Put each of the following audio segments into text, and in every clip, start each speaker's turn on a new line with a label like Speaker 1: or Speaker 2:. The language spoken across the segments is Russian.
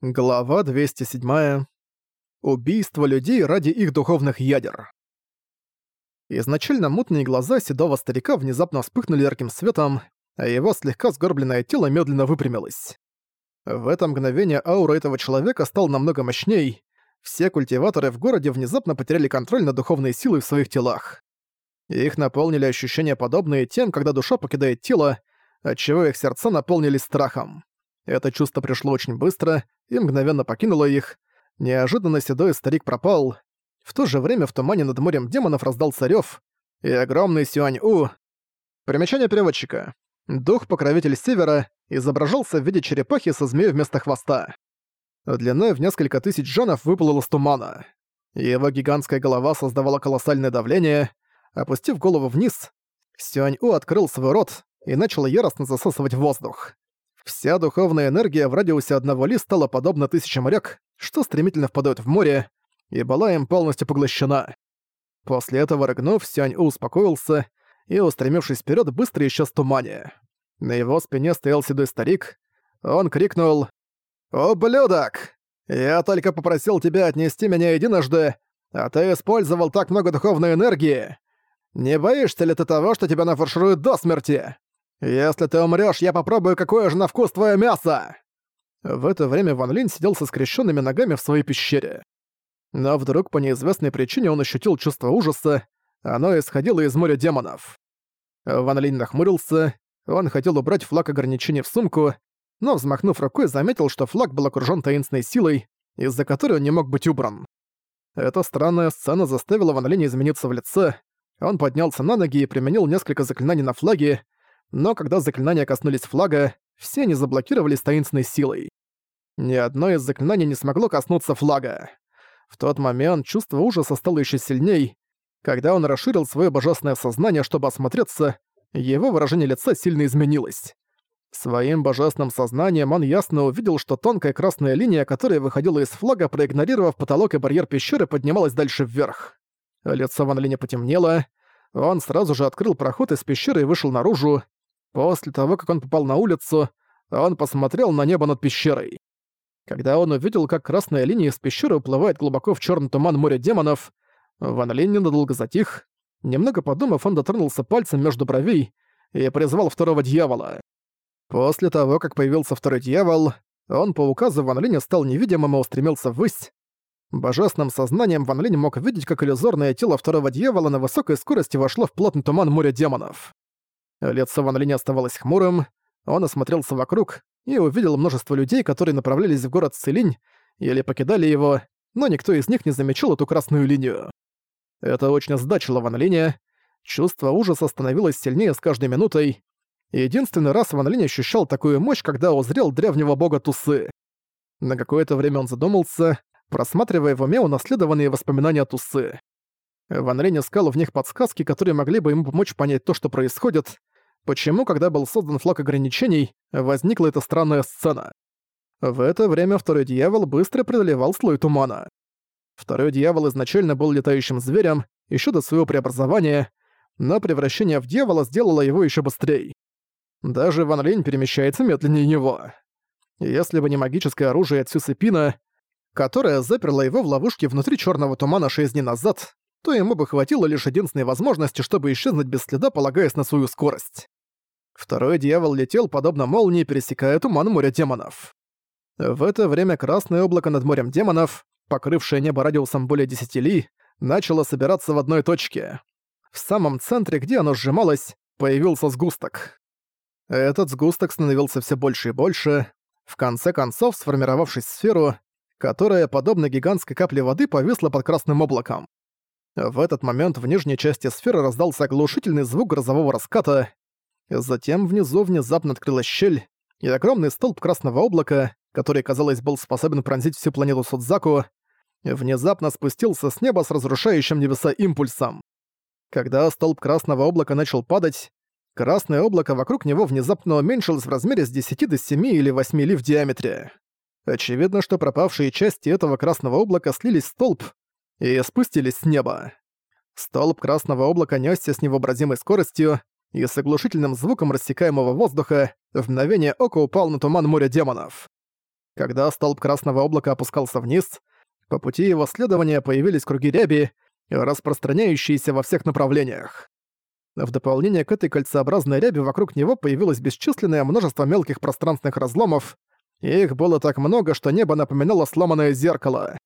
Speaker 1: Глава 207. Убийство людей ради их духовных ядер. Изначально мутные глаза седого старика внезапно вспыхнули ярким светом, а его слегка сгорбленное тело медленно выпрямилось. В это мгновение аура этого человека стала намного мощней, все культиваторы в городе внезапно потеряли контроль над духовной силой в своих телах. Их наполнили ощущения подобные тем, когда душа покидает тело, отчего их сердца наполнились страхом. Это чувство пришло очень быстро и мгновенно покинуло их. Неожиданно седой старик пропал. В то же время в тумане над морем демонов раздался рёв, и огромный Сюань-У... Примечание переводчика. Дух-покровитель Севера изображался в виде черепахи со змеей вместо хвоста. Длиной в несколько тысяч жанов выплыл из тумана. Его гигантская голова создавала колоссальное давление. Опустив голову вниз, Сюань-У открыл свой рот и начал яростно засасывать воздух. Вся духовная энергия в радиусе одного ли стала подобна тысячам рек, что стремительно впадают в море, и была им полностью поглощена. После этого рыгнув, Сянь-У успокоился и, устремившись вперед, быстро исчез в тумане. На его спине стоял седой старик. Он крикнул «Ублюдок! Я только попросил тебя отнести меня единожды, а ты использовал так много духовной энергии. Не боишься ли ты того, что тебя нафаршируют до смерти? «Если ты умрёшь, я попробую, какое же на вкус твое мясо!» В это время Ван Линь сидел со скрещенными ногами в своей пещере. Но вдруг по неизвестной причине он ощутил чувство ужаса, оно исходило из моря демонов. Ван Линь нахмурился, он хотел убрать флаг ограничений в сумку, но, взмахнув рукой, заметил, что флаг был окружён таинственной силой, из-за которой он не мог быть убран. Эта странная сцена заставила Ван Линя измениться в лице, он поднялся на ноги и применил несколько заклинаний на флаге, но когда заклинания коснулись флага, все они заблокировались таинственной силой. Ни одно из заклинаний не смогло коснуться флага. В тот момент чувство ужаса стало еще сильней. Когда он расширил свое божественное сознание, чтобы осмотреться, его выражение лица сильно изменилось. Своим божественным сознанием он ясно увидел, что тонкая красная линия, которая выходила из флага, проигнорировав потолок и барьер пещеры, поднималась дальше вверх. Лицо Ван Линя потемнело, он сразу же открыл проход из пещеры и вышел наружу. После того, как он попал на улицу, он посмотрел на небо над пещерой. Когда он увидел, как красная линия из пещеры уплывает глубоко в черный туман моря демонов, Ван Линь ненадолго затих. Немного подумав, он дотронулся пальцем между бровей и призвал второго дьявола. После того, как появился второй дьявол, он по указу Ван Линя стал невидимым и устремился ввысь. Божественным сознанием Ван Линь мог видеть, как иллюзорное тело второго дьявола на высокой скорости вошло в плотный туман моря демонов. Лицо Ван Линя оставалось хмурым, он осмотрелся вокруг и увидел множество людей, которые направлялись в город Целинь или покидали его, но никто из них не замечал эту красную линию. Это очень сдачило Ван Линя. Чувство ужаса становилось сильнее с каждой минутой. Единственный раз Ван Линь ощущал такую мощь, когда узрел древнего бога Тусы. На какое-то время он задумался, просматривая в уме унаследованные воспоминания Тусы. Ван Линь искал в них подсказки, которые могли бы ему помочь понять то, что происходит, почему, когда был создан флаг ограничений, возникла эта странная сцена. В это время второй дьявол быстро преодолевал слой тумана. Второй дьявол изначально был летающим зверем еще до своего преобразования, но превращение в дьявола сделало его еще быстрее. Даже Ван Линь перемещается медленнее него. Если бы не магическое оружие от Сюсепина, которое заперло его в ловушке внутри черного тумана шесть дней назад, то ему бы хватило лишь единственной возможности, чтобы исчезнуть без следа, полагаясь на свою скорость. Второй дьявол летел, подобно молнии, пересекая туман моря демонов. В это время красное облако над морем демонов, покрывшее небо радиусом более 10 ли, начало собираться в одной точке. В самом центре, где оно сжималось, появился сгусток. Этот сгусток становился все больше и больше, в конце концов сформировавшись в сферу, которая, подобно гигантской капле воды, повисла под красным облаком. В этот момент в нижней части сферы раздался оглушительный звук грозового раската, затем внизу внезапно открылась щель, и огромный столб красного облака, который, казалось, был способен пронзить всю планету Судзаку, внезапно спустился с неба с разрушающим небеса импульсом. Когда столб красного облака начал падать, красное облако вокруг него внезапно уменьшилось в размере с 10 до 7 или 8 ли в диаметре. Очевидно, что пропавшие части этого красного облака слились в столб, и спустились с неба. Столб красного облака нёсся с невообразимой скоростью и с оглушительным звуком рассекаемого воздуха в мгновение ока упал на туман моря демонов. Когда столб красного облака опускался вниз, по пути его следования появились круги ряби, распространяющиеся во всех направлениях. В дополнение к этой кольцеобразной ряби вокруг него появилось бесчисленное множество мелких пространственных разломов, и их было так много, что небо напоминало сломанное зеркало.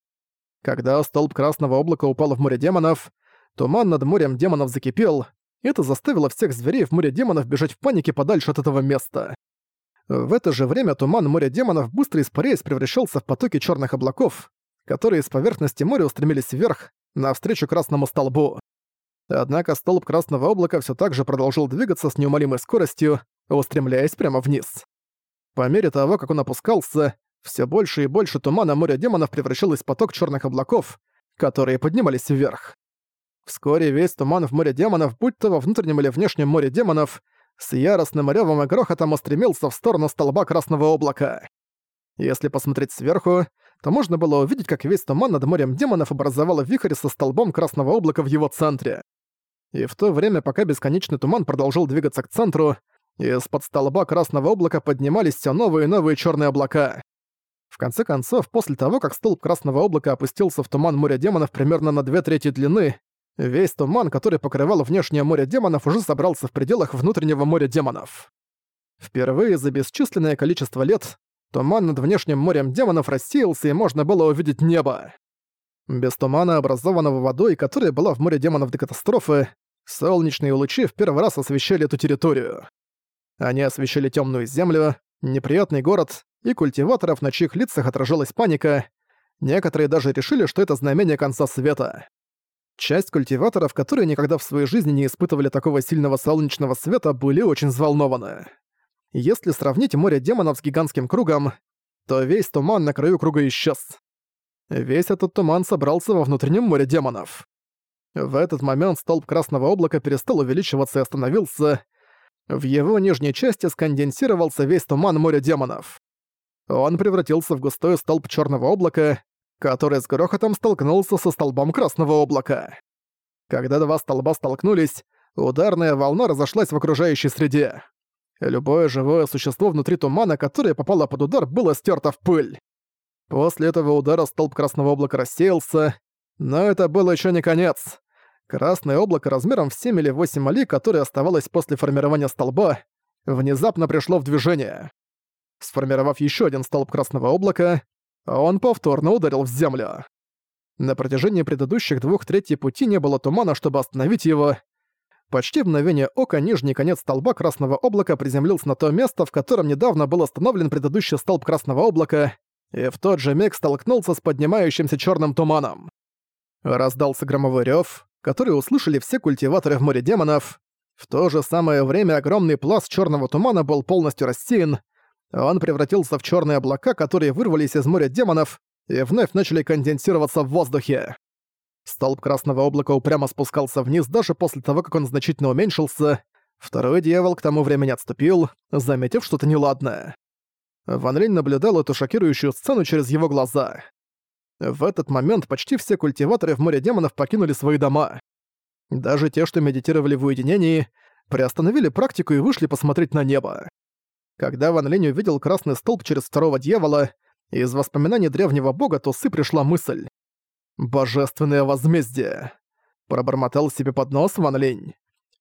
Speaker 1: Когда столб красного облака упал в море демонов, туман над морем демонов закипел, это заставило всех зверей в море демонов бежать в панике подальше от этого места. В это же время туман моря демонов, быстро испаряясь, превращался в потоки черных облаков, которые с поверхности моря устремились вверх, навстречу красному столбу. Однако столб красного облака все так же продолжил двигаться с неумолимой скоростью, устремляясь прямо вниз. По мере того, как он опускался, все больше и больше тумана моря демонов превращалось в поток черных облаков, которые поднимались вверх. Вскоре весь туман в море демонов, будь то во внутреннем или внешнем море демонов, с яростным рёвом и грохотом устремился в сторону столба красного облака. Если посмотреть сверху, то можно было увидеть, как весь туман над морем демонов образовал вихрь со столбом красного облака в его центре. И в то время, пока бесконечный туман продолжал двигаться к центру, из-под столба красного облака поднимались все новые и новые черные облака. В конце концов, после того, как столб красного облака опустился в туман моря демонов примерно на две трети длины, весь туман, который покрывал внешнее море демонов, уже собрался в пределах внутреннего моря демонов. Впервые за бесчисленное количество лет Туман над внешним морем демонов рассеялся, и можно было увидеть небо. Без тумана, образованного водой, которая была в море демонов до катастрофы, солнечные лучи в первый раз освещали эту территорию. Они освещали темную землю, неприятный город, и культиваторов, на чьих лицах отражалась паника. Некоторые даже решили, что это знамение конца света. Часть культиваторов, которые никогда в своей жизни не испытывали такого сильного солнечного света, были очень взволнованы. Если сравнить море демонов с гигантским кругом, то весь туман на краю круга исчез. Весь этот туман собрался во внутреннем море демонов. В этот момент столб красного облака перестал увеличиваться и остановился. В его нижней части сконденсировался весь туман моря демонов. Он превратился в густой столб черного облака, который с грохотом столкнулся со столбом красного облака. Когда два столба столкнулись, ударная волна разошлась в окружающей среде. Любое живое существо внутри тумана, которое попало под удар, было стерто в пыль. После этого удара столб красного облака рассеялся, но это был еще не конец. Красное облако размером в 7 или 8 али, которое оставалось после формирования столба, внезапно пришло в движение. Сформировав еще один столб красного облака, он повторно ударил в землю. На протяжении предыдущих двух третий пути не было тумана, чтобы остановить его, Почти в мгновение ока нижний конец столба Красного Облака приземлился на то место, в котором недавно был остановлен предыдущий столб Красного Облака, и в тот же миг столкнулся с поднимающимся черным туманом. Раздался громовой рев, который услышали все культиваторы в море демонов. В то же самое время огромный пласт черного тумана был полностью рассеян, он превратился в черные облака, которые вырвались из моря демонов и вновь начали конденсироваться в воздухе. Столб красного облака упрямо спускался вниз даже после того, как он значительно уменьшился. Второй дьявол к тому времени отступил, заметив что-то неладное. Ван Линь наблюдал эту шокирующую сцену через его глаза. В этот момент почти все культиваторы в море демонов покинули свои дома. Даже те, что медитировали в уединении, приостановили практику и вышли посмотреть на небо. Когда Ван Линь увидел красный столб через второго дьявола, из воспоминаний древнего бога Тусы пришла мысль. «Божественное возмездие!» Пробормотал себе под нос Ван Линь.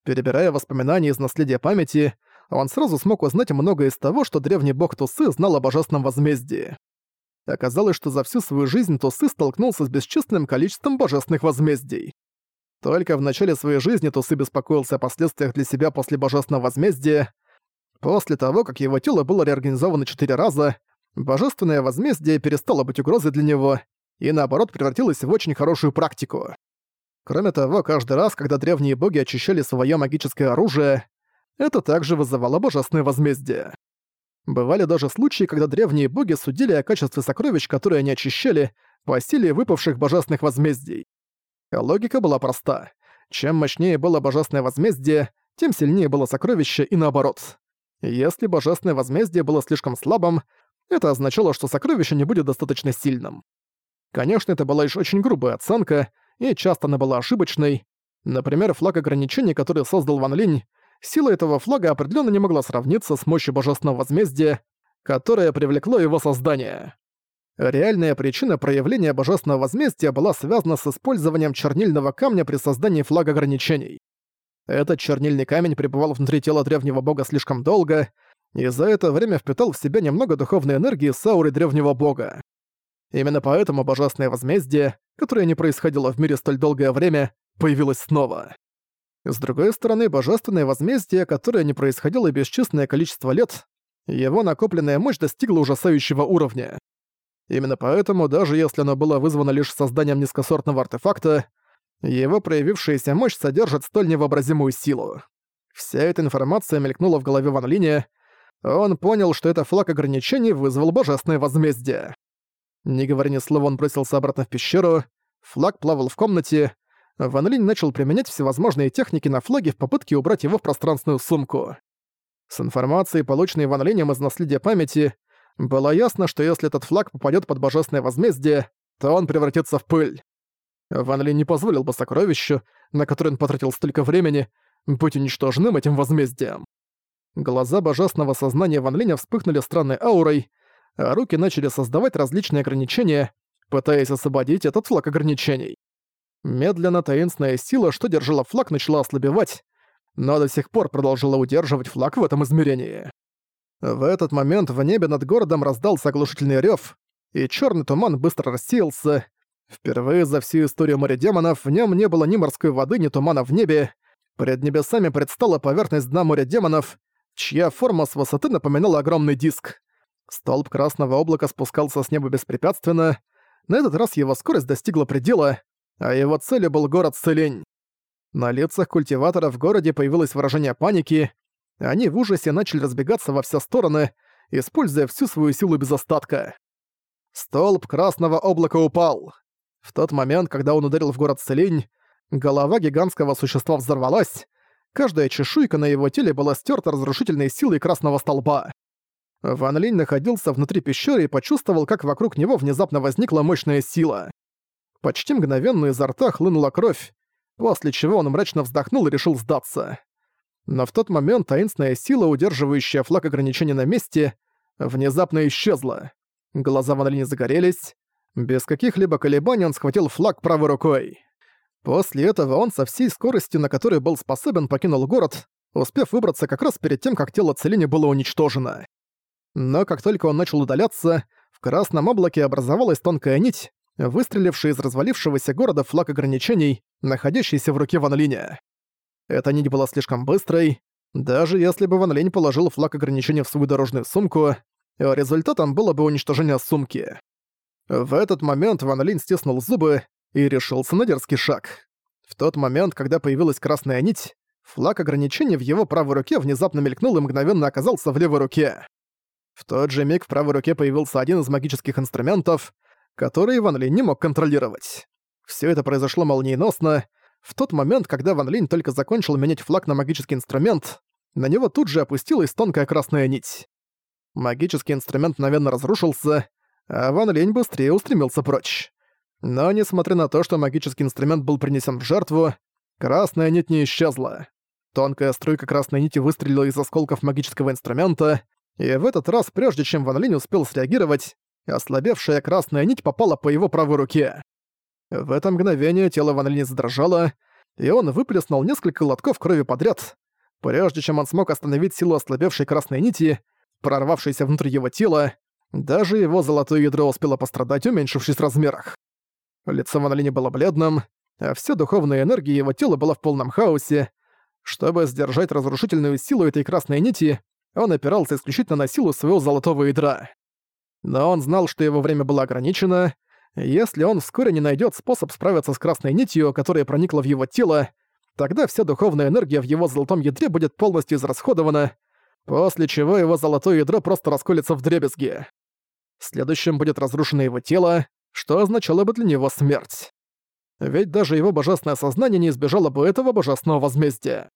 Speaker 1: Перебирая воспоминания из наследия памяти, он сразу смог узнать многое из того, что древний бог Тусы знал о божественном возмездии. Оказалось, что за всю свою жизнь Тусы столкнулся с бесчисленным количеством божественных возмездий. Только в начале своей жизни Тусы беспокоился о последствиях для себя после божественного возмездия. После того, как его тело было реорганизовано четыре раза, божественное возмездие перестало быть угрозой для него, и наоборот превратилась в очень хорошую практику. Кроме того, каждый раз, когда древние боги очищали своё магическое оружие, это также вызывало божественное возмездие. Бывали даже случаи, когда древние боги судили о качестве сокровищ, которые они очищали, по силе выпавших божественных возмездий. Логика была проста. Чем мощнее было божественное возмездие, тем сильнее было сокровище и наоборот. Если божественное возмездие было слишком слабым, это означало, что сокровище не будет достаточно сильным. Конечно, это была лишь очень грубая оценка, и часто она была ошибочной. Например, флаг ограничений, который создал Ван Линь, сила этого флага определенно не могла сравниться с мощью божественного возмездия, которое привлекло его создание. реальная причина проявления божественного возмездия была связана с использованием чернильного камня при создании флага ограничений. Этот чернильный камень пребывал внутри тела древнего бога слишком долго, и за это время впитал в себя немного духовной энергии с ауры древнего бога. Именно поэтому божественное возмездие, которое не происходило в мире столь долгое время, появилось снова. С другой стороны, божественное возмездие, которое не происходило бесчисленное количество лет, его накопленная мощь достигла ужасающего уровня. Именно поэтому, даже если оно было вызвано лишь созданием низкосортного артефакта, его проявившаяся мощь содержит столь невообразимую силу. Вся эта информация мелькнула в голове Ван Линя. Он понял, что это флаг ограничений вызвал божественное возмездие. Не говоря ни слова, он бросился обратно в пещеру. Флаг плавал в комнате. Ван Линь начал применять всевозможные техники на флаге в попытке убрать его в пространственную сумку. С информацией, полученной Ван Линем из наследия памяти, было ясно, что если этот флаг попадет под божественное возмездие, то он превратится в пыль. Ван Линь не позволил бы сокровищу, на которое он потратил столько времени, быть уничтоженным этим возмездием. Глаза божественного сознания Ван Линя вспыхнули странной аурой, а руки начали создавать различные ограничения, пытаясь освободить этот флаг ограничений. Медленно таинственная сила, что держала флаг, начала ослабевать, но до сих пор продолжила удерживать флаг в этом измерении. В этот момент в небе над городом раздался оглушительный рев, и черный туман быстро рассеялся. Впервые за всю историю моря демонов в нем не было ни морской воды, ни тумана в небе. Перед небесами предстала поверхность дна моря демонов, чья форма с высоты напоминала огромный диск. Столб красного облака спускался с неба беспрепятственно. На этот раз его скорость достигла предела, а его целью был город Селень. На лицах культиваторов в городе появилось выражение паники. Они в ужасе начали разбегаться во все стороны, используя всю свою силу без остатка. Столб красного облака упал. В тот момент, когда он ударил в город Селень, голова гигантского существа взорвалась, каждая чешуйка на его теле была стерта разрушительной силой красного столба. Ван Линь находился внутри пещеры и почувствовал, как вокруг него внезапно возникла мощная сила. Почти мгновенно изо рта хлынула кровь, после чего он мрачно вздохнул и решил сдаться. Но в тот момент таинственная сила, удерживающая флаг ограничения на месте, внезапно исчезла. Глаза Ван Линя загорелись. Без каких-либо колебаний он схватил флаг правой рукой. После этого он со всей скоростью, на которой был способен, покинул город, успев выбраться как раз перед тем, как тело Целини было уничтожено. Но как только он начал удаляться, в красном облаке образовалась тонкая нить, выстрелившая из развалившегося города флаг ограничений, находящийся в руке Ван Линя. Эта нить была слишком быстрой. Даже если бы Ван Линь положил флаг ограничения в свою дорожную сумку, результатом было бы уничтожение сумки. В этот момент Ван Линь стиснул зубы и решился на дерзкий шаг. В тот момент, когда появилась красная нить, флаг ограничения в его правой руке внезапно мелькнул и мгновенно оказался в левой руке. В тот же миг в правой руке появился один из магических инструментов, который Ван Линь не мог контролировать. Все это произошло молниеносно. В тот момент, когда Ван Линь только закончил менять флаг на магический инструмент, на него тут же опустилась тонкая красная нить. Магический инструмент мгновенно разрушился, а Ван Линь быстрее устремился прочь. Но несмотря на то, что магический инструмент был принесен в жертву, красная нить не исчезла. Тонкая струйка красной нити выстрелила из осколков магического инструмента, и в этот раз, прежде чем Ван Линь успел среагировать, ослабевшая красная нить попала по его правой руке. В это мгновение тело Ван Линь задрожало, и он выплеснул несколько лотков крови подряд. Прежде чем он смог остановить силу ослабевшей красной нити, прорвавшейся внутрь его тела, даже его золотое ядро успело пострадать, уменьшившись в размерах. Лицо Ван было бледным, а вся духовная энергия его тела была в полном хаосе. Чтобы сдержать разрушительную силу этой красной нити, он опирался исключительно на силу своего золотого ядра. Но он знал, что его время было ограничено. Если он вскоре не найдет способ справиться с красной нитью, которая проникла в его тело, тогда вся духовная энергия в его золотом ядре будет полностью израсходована, после чего его золотое ядро просто расколется в дребезги. Следующим будет разрушено его тело, что означало бы для него смерть. Ведь даже его божественное сознание не избежало бы этого божественного возмездия.